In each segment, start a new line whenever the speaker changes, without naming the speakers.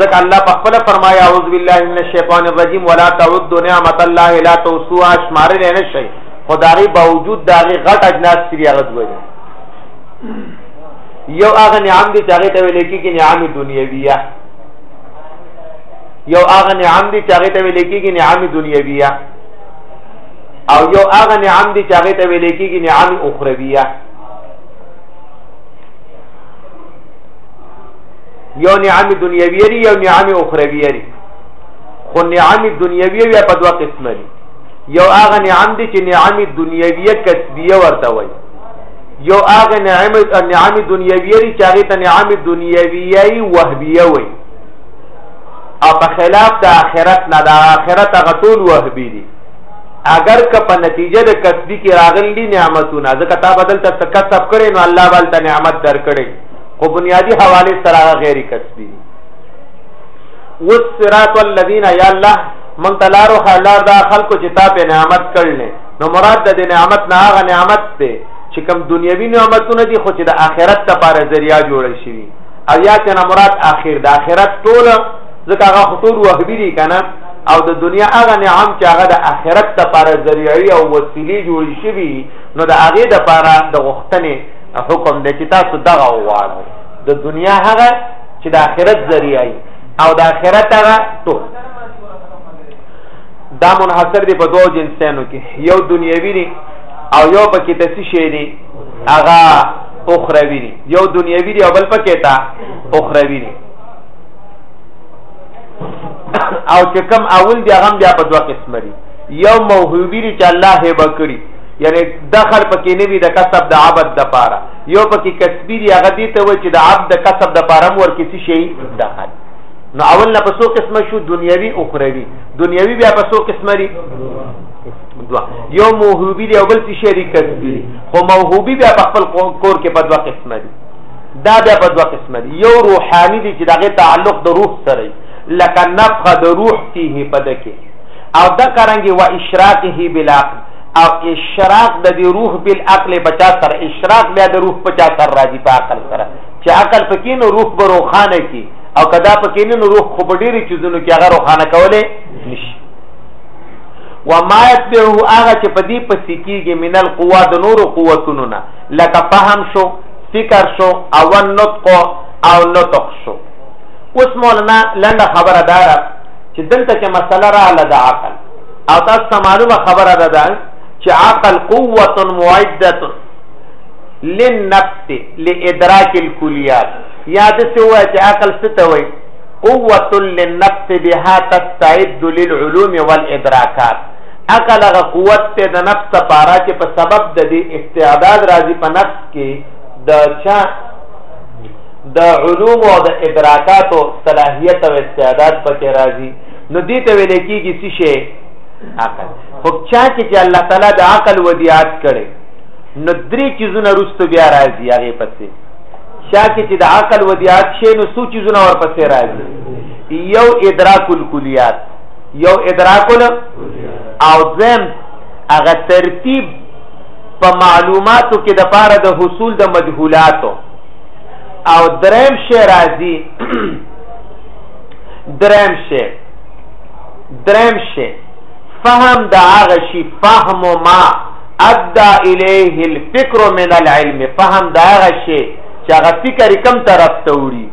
ځکه الله په خپل فرمایا اعوذ بالله من الشیطان الرجیم ولا تعدوا نعمت الله لا تحصوها شمار نه نشي خدای باوجود دا غي غټ اجناس سری هغه دوی یو هغه نعم دي چې هغه ته ویل کېږي نعم دنیویه یو هغه نعم دي چې هغه ته ویل کېږي نعم دنیویه او یو هغه نعم دي چې هغه ته ویل کېږي نعم اخرویه یو نعم دنیوی لري یو نعم اخروی لري خو نعم دنیوی بیا په دوه قسمه دي یو هغه نعم دي چې نعم دنیویه کسبیه ورته وایي یو هغه نعم نعم دنیوی لري چې هغه ته نعم دنیوی وهبیه وایي او په خلاف د آخرت نه د آخرت هغه ټول وهبي دي اگر که په نتیجه د کسبی کې راغلي نعمتونه ځکه تا بدل ته کسب کړي نو الله بل ته نعمت درکړي خو بنیادی حواله سره هغه غیر کسبی دي والصراط الذين يا الله من تلارو خلار دا خلکو چې تا په نعمت کړل نو مراد د نعمت نه هغه نعمت ته چې کوم دنیوي نعمتونه دي خو چې د آخرت لپاره ذریعہ جوړ شي او یا چې نه مراد آخر د آخرت ټول ځکه هغه خطور وهبي دي کنه او د دنیا هغه نعم چې هغه د آخرت لپاره ذریعہ او وسیله جوړ شي نو د هغه لپاره د غختنې حکم دی چې تاسو دغه وواړو د دنیا هغه چې د آخرت ذریعہ او د آخرت هغه تو دا منحصر دی په دوه جنسانو کې یو دنیوي دی او یو پکې تاسو شی دی هغه اخروی دی یو دنیوي دی او بل پکې تا اخروی دی او چې کم اول دی هغه بیا په دوه قسم دی یو موهوبی دی چې الله هبه کړی یعنی دخل پکې نه وي د کسب د عبد د پاره یو پکې کسبی دی هغه دې ته وای چې د عبد د کسب د پاره مور کې څه شي دخل نو اول نه پسو قسمه شو دنیوي او اخروی دنیوي بیا پسو قسمه لري دوا یو موهوبی دی او بل څه شي کسبی خو موهوبی بیا په خپل کور کې په دوا قسمه دي دا بیا په دوا قسمه دي یو روحاني دی چې دغه تعلق د روح سره لکه نفخه د روح فيه پدکه او د کرانګي و اشراقه بلا او اشراق د دې روح بل عقل په چا سره اشراق بیا د روح په چا سره راځي په عقل سره چې عقل پکې نو روح به روخانه کی او کدا پکې نو روح خو په ډېری چیزونو کې هغه روخانه کولې نشي وما يتبعه هغه چې په دې پسې کېږي من القوا د نورو قوتونو نه لکه فهم شو فکر شو او نطق او نطق شو اوس مولانا لنډه خبره دار چې دلته کې مسله را لده عقل او تاسو ته معلومه خبره ده ده چې عقل قوت معدت للنفس لادراک الكليات یا د څه وای چې عقل څه ته وای قوت للنفس بها تستعد للعلوم والادراکات عقل هغه قوت ته د نفس لپاره چې په سبب د دې استعداد راځي په نفس کې د چا د علوم او د ادراکاتو صلاحیت او استعداد پکې راځي نو دې ته ویل کېږي څه شی عقل خو چا کې چې الله تعالی د عقل ودیات کړي نو درې چیزونه رستو بیا راځي هغه پسې چا کې چې د عقل ودیات شي نو څو چیزونه ورپسې راځي یو ادراک الکلیات یو ادراک او زم هغه ترتیب په معلوماتو کې د پاره د حصول د مجهولاتو او دریم شی راځي دریم شی دریم شی فهم د هغه شی فهم ما ادى الیه الفکر من العلم فهم د هغه شی چې هغه فکر کم طرف ته وړي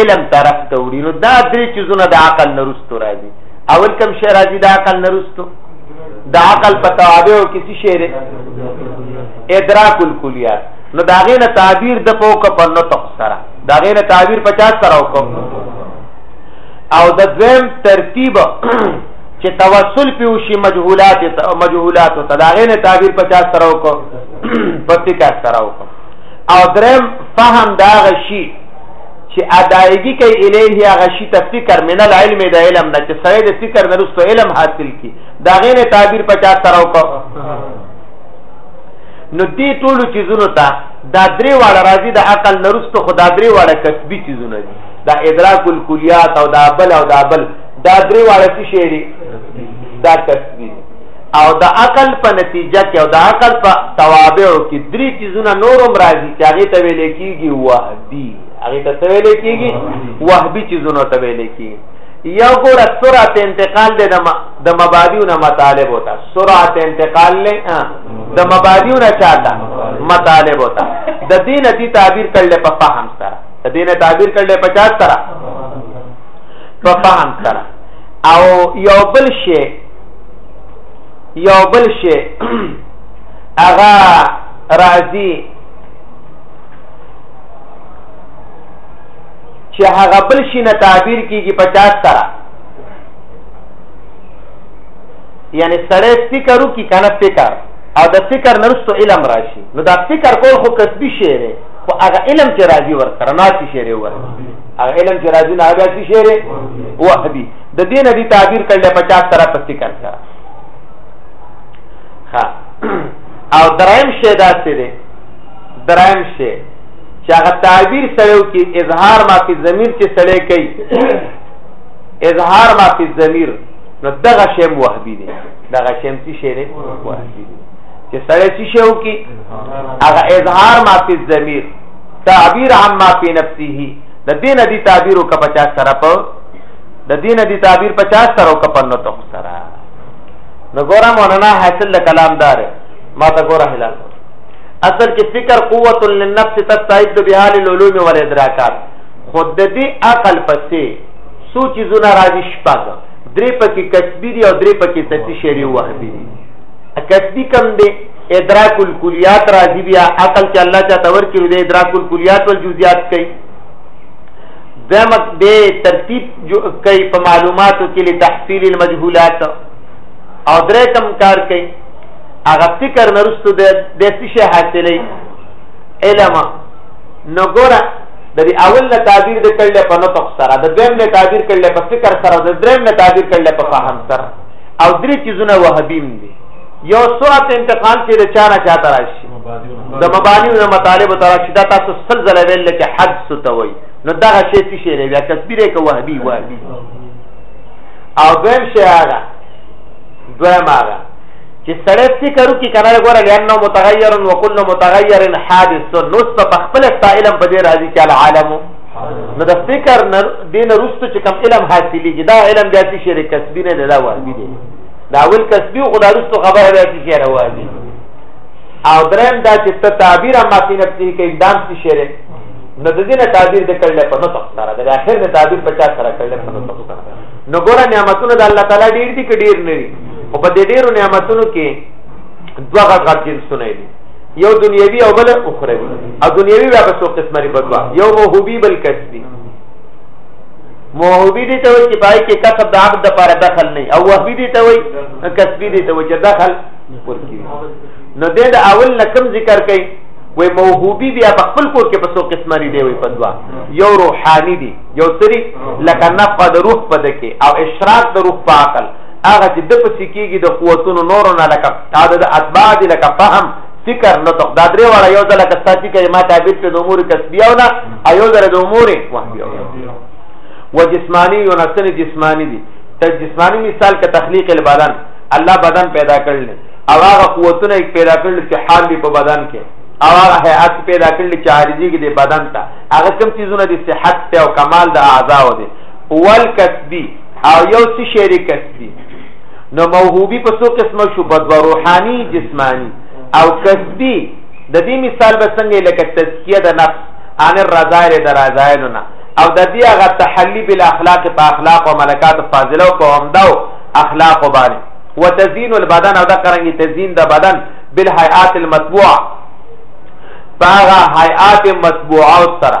علم طرف ته وړي نو دا درې چیزونه د عقل نرستو راځي اول کم شی راځي د عقل نرستو د عقل په توابع او کسی شی دی ادراک الکلیات نو دا غینه تعبیر د پوک په نطق سره دا غیر تعبیر 50 سره وکم او د دویم ترتیب چې توسل پیو شي مجهولات مجهولات ته دا غیر تعبیر 50 سره وکم 50 سره وکم او درم فهم دا غشي چې ادایګي کوي الیه هغه شی ته فکر من العلم د علم نه چې سره د فکر نه رسو علم حاصل کی دا غیر تعبیر 50 سره وکړه نو دې ټول چیزونو ته دا درې واړه راځي د عقل نه رسته خو دا درې واړه کسبي چیزونه دي دا ادراک الکلیات او دا بل او دا بل دا درې واړه څه شی دي دا کسبي او د عقل په نتیجه کې او د عقل په توابع کې درې چیزونه نورم راځي چې هغه ته ویل کېږي وهبي هغه ته ویل کېږي وهبي چیزونه ته ویل کېږي یو ګوره سرعت انتقال دی د مبادیو نه مطالب وتا سرعت انتقال له د مبادیو نه چاته مطالب وتا د دین دی تعبیر کړل په فهم سره د دین تعبیر کړل په چا سره په فهم سره او یو بل شی یو بل شی اغا راضی چې هغه بل شي نه تعبیر کیږي 50 سره یعنی سړی فکر وکړي که نه فکر او د فکر نه وروسته علم راشي نو دا فکر کول خو کسبي شی دی خو هغه علم چې راځي ورسره نه شي شی دی ورسره هغه علم چې راځي نه هغه شي شی دی وهبي د دې نه دي تعبیر کړل په چا سره په فکر سره ها او درایم شی دا څه دی درایم شی چې هغه تعبیر سره وکړي اظهار ما فی ضمیر چې سړی کوي اظهار ما فی ضمیر نو دغه شی وهبي دی دغه شی څه شی دی وهبي دی چې سړی څه شی وکي هغه اظهار ما فی الضمیر تعبیر عما فی نفسه د دین دی تعبیر او کپچا سره په د دین دی تعبیر 50 سره او کپنو تو سره نو ګوره مولانا حاصل د کلام دار ما ته ګوره هلال اصل کې فکر قوت للنفس تستعد بها للعلوم والادراکات خود دې عقل پسې څو چیزونه راځي شپږ درې پکې کسبی دي او درې پکې تسی شری وهبی دي کسبی کم دی ادراک الکلیات راځي بیا عقل چې الله چا تور کړی دی ادراک الکلیات ول جزئیات کوي دمت دې ترتیب کوي په معلوماتو کې له تحصیل المجهولات او درې کم کار کوي هغه فکر نرسته د دې شي حاصلې علم نو ګوره د دې اول نه تعبیر د کړل په نطق سره د دویم نه تعبیر کړل په فکر سره د دریم نه تعبیر کړل په فهم سره او درې چیزونه وهبیم دي یو سرعت انتقال کې د چانه چاته راشي د مبانی او مطالب تر راشي دا تاسو سلزله ویل کې حد ستوي نو دا شی څه شی دی بیا تصویره کې وهبي وهبي او دویم شی هغه دویم هغه چې سړی فکر وکړي کنه ګوره لانه متغیر وکل متغیر حادث نو په خپل علم په دې راځي چې العالم نو د فکر نه دین رستو چې کم علم حاصلېږي دا علم بیا چې شری کسبی نه دا واجب دی دا اول کسبی او دا رستو خبره بیا چې شری واجب او درم دا چې ته تعبیر ما په نفسي کې اندام چې شری نو د دې نه تعبیر د کړل په نو تخسره د اخر نه تعبیر 50 سره کړل په نو تخسره نو ګوره نعمتونه د الله تعالی ډیر دي کې ډیر نه دي او په دې ډیرو نعمتونو کې دوه غټ غټ جنسونه دي یو دنیوي او بل اخروی او دنیوي بیا په څو قسمه لري بدوا یو موهوبي بل کسبي موهوبي دي ته وایي چې پای کې کسب د عقد لپاره دخل نه او وهبي دي ته وایي کسبي دي ته وایي چې دخل ورکی نو دې د اول نه کم ذکر کړي وای موهوبي بیا په خپل کور کې په څو قسمه لري دی وای په دوا یو روحاني دي یو سری لکه نفقه د روح په دکې او اشراق د روح په عقل هغه چې د پسې کېږي د قوتونو نورو نه لکه دا د اتباع دي لکه فهم فکر نطق دا درې واړه یو ځل لکه ستا فکر ما تعبیر کړ د امور کسبیه او نه ایو ځل د امور وحیه و جسمانی یو نسل جسمانی دي ته جسمانی مثال کې تخلیق البدن الله بدن پیدا کړل او هغه قوتونه پیدا کړل چې حال دی په بدن کې او هغه هيئت پیدا کړل چې عارضي کې د بدن ته هغه کوم چیزونه د صحت ته او کمال د اعضاء دي اول کسبی او یو څه شعر کسبی نو موهوبی په څو قسمه شو په دوا روحاني جسمانی او کسبی د دې مثال به څنګه لکه تزکیه د نفس ان الرضائل درازایلنا او د دې هغه تحلی بل اخلاق په اخلاق او ملکات فاضله او په عمدو اخلاق باندې وتزین البدن او دا قرنګي تزین د بدن بالحیات المطبوعه فاغه حیات مطبوعه سره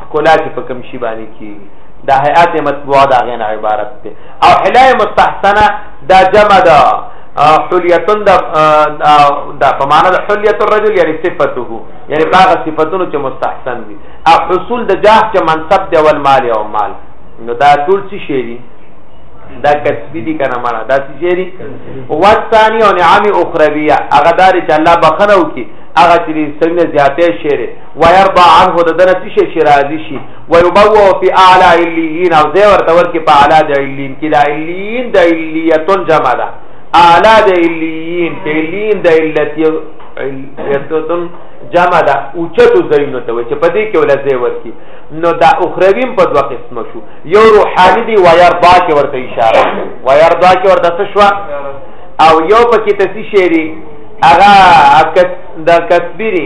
ښکلا چې په کوم شی باندې کیږي دا حیات مطبوعه دا غین عبارت ده او حلای مستحسنه دا جمع ده حلیتن دا دا په معنا د حلیت الرجل یعنی صفته یعنی هغه صفاتونو چې مستحسن دي او حصول د جاه چې منصب دی ول مال او مال نو دا ټول څه شی دي دا کسبی دي کنه مړه دا څه شی دي وثانی او نعم اخرویه هغه دار چې الله بخنو کی هغه چې څنګه زیاتې شی ويرضى عنه د دنه څه شي راضي شي ويبوء في اعلى عليين او زي ورته ورکه په اعلى د عليين کې د عليين د عليتون جمع ده اعلى د عليين په عليين د علتي علتون جمع ده اوچتو زینو ته چې په دې کې ولا زي ورکی نو دا اخرویم په دوه قسم شو یو روحاني دی ويرضى کې ورته اشاره ويرضى کې ورته څه شو او یو پکې تسي شعري هغه د کسبيري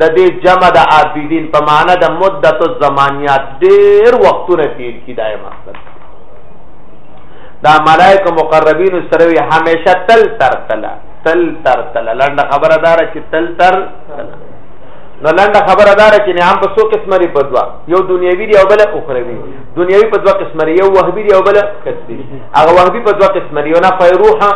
د دې جمع د عابدین په معنا د مدت الزمانیات ډیر وختونه تیر کی دای مقصد دا ملائکه مقربین سره وی همیشه تل تر تل تل تر تل لند خبره دار چې تل تر نو لند خبره دار چې نه هم په څو قسمه لري په دوا یو دنیوي دی او بل اخروی دنیوي په دوا قسمه لري یو وهبي دی او بل کسبي هغه وهبي په دوا قسمه لري یو نه فیروحه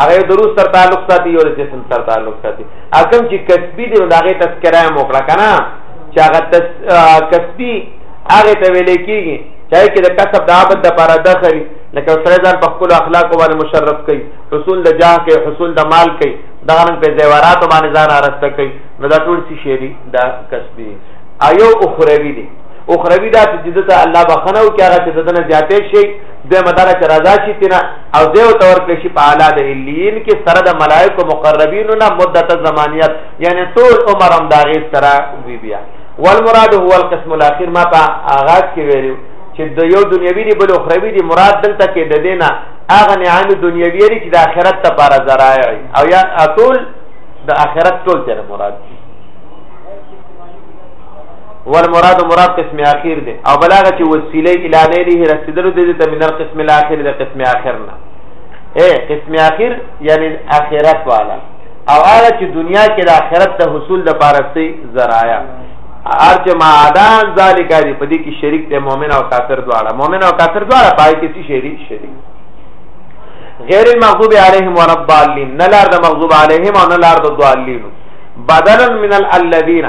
هغه دروس تر تعلق ساتي یو د جسم تر تعلق ساتي اکم چې کسبی دی نو دا غي تذکرہ مو کړه کنه چې هغه تس... کسبی هغه ته ویل کېږي چاہے کې د کسب د عبادت لپاره دخل لکه سره ځان په خپل اخلاق باندې مشرف کړي حصول د جاه کې حصول د مال کې دا غن په زیورات باندې ځان ارسته کړي نو دا ټول څه شي دا کسبی ایو اخروی دی اخروی دا چې د الله بخنه او کې هغه چې دنه زیاتې شي د مدار چې رضا شي تینا او دیو تور کې شي په اعلی د الین کې سره د ملائکه مقربین نه مدت زمانیت یعنی ټول عمر هم داغه سره وی بیا والمراد هو القسم الاخير ما په آغاز کې ویلو چې د یو دنیوي دی بل اخروی دی مراد دلته کې د دینه اغه نعام دنیوي لري چې د آخرت لپاره ذرایع او یا اطول د آخرت ټول ته مراد دي والمراد مراد قسم اخیر دی او بلاغه چې وسیله الی نیله رسیدلو د دې ته من القسم الاخر د قسم اخر نه اے قسم اخر یعنی اخرت والا او هغه چې دنیا کې د اخرت ته حصول د پارسي ذرایا ارچ ما عدان ذالک دی په دې کې شریک دی مؤمن او کافر دواړه مؤمن او کافر دواړه پای کې شریک شریک غیر المغضوب علیهم ولا الضالین نه لار د مغضوب علیهم او نه لار د ضالین بدلا من الذین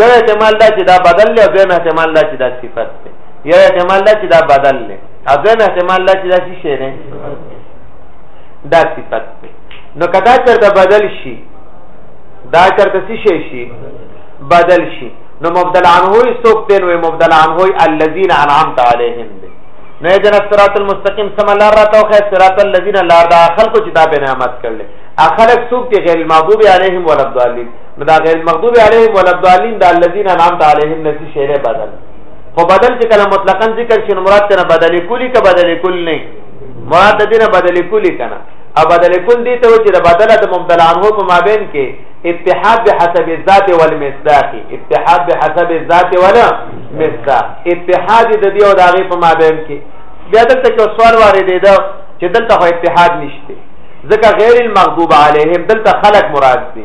یو احتمال دا چې دا بدل له دویم احتمال دا چې دا صفت دی یو احتمال دا چې دا بدل له او دویم احتمال دا چې دا څه شی دی دا صفت دی نو کدا چرته بدل شي دا چرته څه شي شي بدل شي نو مبدل عنه سوک دی نو مبدل عنه الذين انعمت عليهم دی نو جن صراط المستقيم سم الله را تو خیر صراط الذين لا دا خلق چې دا به نعمت کړل اخلق سوک دی غیر المغضوب عليهم ولا الضالين نو دا غیر مغضوب علیهم ولا الضالین دا الذین انعمت علیهم نسی شعر بدل خو بدل چې کله مطلقاً ذکر شنو مراد ته بدل کلی که بدل کل نه مراد دې نه بدل کلی کنه او بدل کل دې ته چې بدل د مبدل عنه په مابین کې اتحاد بحسب الذات والمصداق اتحاد بحسب الذات ولا مصداق اتحاد د دې او د هغه په مابین کې بیا دلته کې سوال وارد دی چې دلته خو اتحاد نشته ځکه غیر المغضوب علیهم دلته خلق مراد دي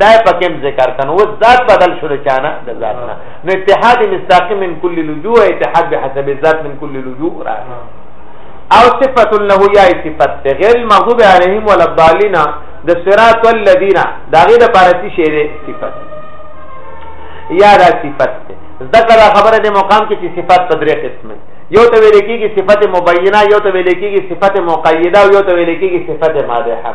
دا پکې ذکر کنه و ذات بدل شو چانه د ذات نه نو اتحاد مستاق من کل لجوء اتحاد بحسب الذات من کل لجوء را او صفت له یا صفت غیر المغضوب علیهم ولا الضالین د صراط الذین دا غیر پارتی شی دی صفت یا دا صفت ذکر خبره د مقام کې چې صفات په درې قسمه یو ته ویل کېږي صفت مبینه یو ته ویل کېږي صفت مقیده او یو ته ویل کېږي صفت مادحه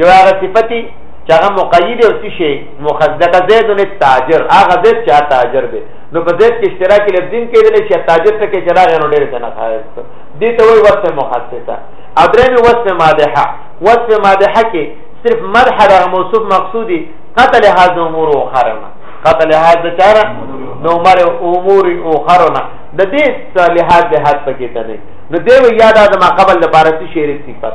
یو هغه صفتی چې هغه مقید او څه شي مخزده زید نه تاجر هغه زید چې تاجر دی نو په زید کې اشتراک لفظین کې دي چې تاجر ته کې چلا غنو ډېر څه نه خایست دي ته وي وصف مخصصه ادرې نو وصف مادحه وصف مادحه کې صرف مدح د موصوف مقصودی قتل هذا امور او خرمه قتل هذا چاره نو مر امور او خرمه د دې لحاظ لحاظ پکې ته نه نو دی یاد د ما قبل لپاره شعر صفات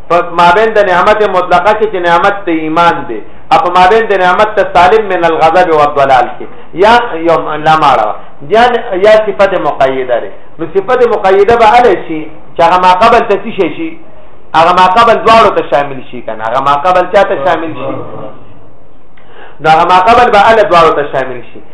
په مابین د نعمت مطلقه کې چې نعمت ته ایمان دی اپ مابین د نعمت ته سالم من الغضب او الضلال کې یا یوم لا ماړه یا یا صفته مقیده لري نو صفته مقیده به اله شي چې هغه ما قبل ته شي شي هغه ما قبل دواړو ته شامل شي کنه هغه ما قبل چاته شامل شي دا هغه ما قبل به اله دواړو ته شامل شي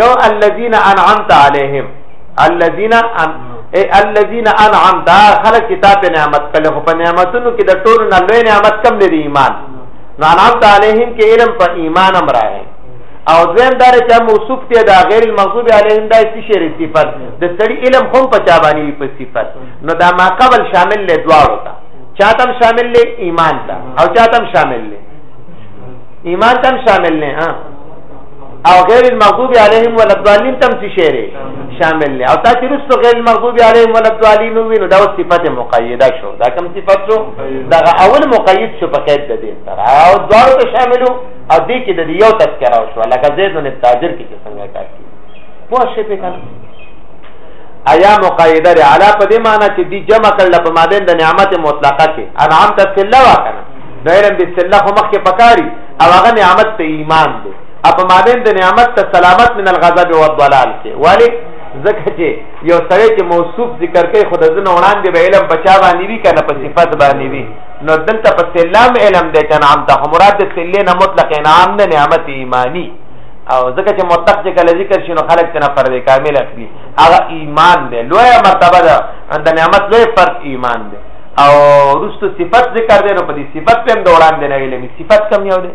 یو الذین انعمت علیهم الذین ان ای الذین انعمت خلق کتاب نعمت کله خو په نعمتونو کې د ټولو نه لوی نعمت کم لري ایمان نو انعمت علیهم کې علم په ایمان امر راغی او زم دار چې موصوف ته دا غیر المغضوب علیهم دا څه شری صفات د سړي علم هم په چا باندې په صفات نو دا ما قبل شامل له دواړو ته چاتم شامل له ایمان ته او چاتم شامل له ایمان تم شامل نه ها او غیر المغضوب علیهم ولا الضالین تم څه شعر شامل نه او تا چې رسو غیر المغضوب علیهم ولا الضالین وینو دا صفت مقیده شو دا کوم صفت شو دا اول مقید شو په قید د دین سره او دوه ته شاملو او دې کې د یو تذکرہ شو لکه زید نو تاجر کې څنګه کاټي مو شي په کنه ایا مقیده ر علا په دې معنی چې دی جمع کړل په مابین د نعمت مطلقه کې انعام ته الله وکنه دایره بسم الله مخ کې پکاري او هغه نعمت ته ایمان دی اپ مابین د نعمت ته سلامت من الغضب والضلال کې ولی ځکه چې یو سړی چې موصوف ذکر کوي خود ځنه وړاندې به علم بچا باندې وی کنه په صفات باندې وی نو دلته په سلام علم دی چې نام ته مراد د سلې نه مطلق انعام نه نعمت ایمانی او ځکه چې مطلق چې کله ذکر شي نو خلک تنه فرد کامل اخلي هغه ایمان دی لوی مرتبه ده د نعمت لوی فرد ایمان دی او رستو صفت ذکر دی نو په دې صفت په هم د وړاندې نه ویلې صفت کم یو دی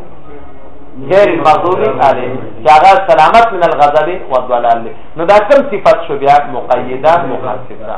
غیر المغضوب علیهم چې هغه سلامت من الغضب والضلال نو دا کوم صفات شو بیا مقیده مخصصه